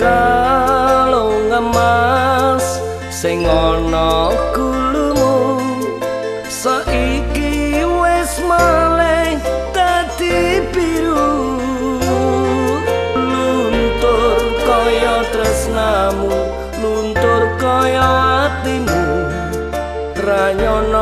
kalung emas sing ana kulumu saiki wis maleh dadi biru. Luntur kaya tresnamu luntur kaya atimu. Ranyono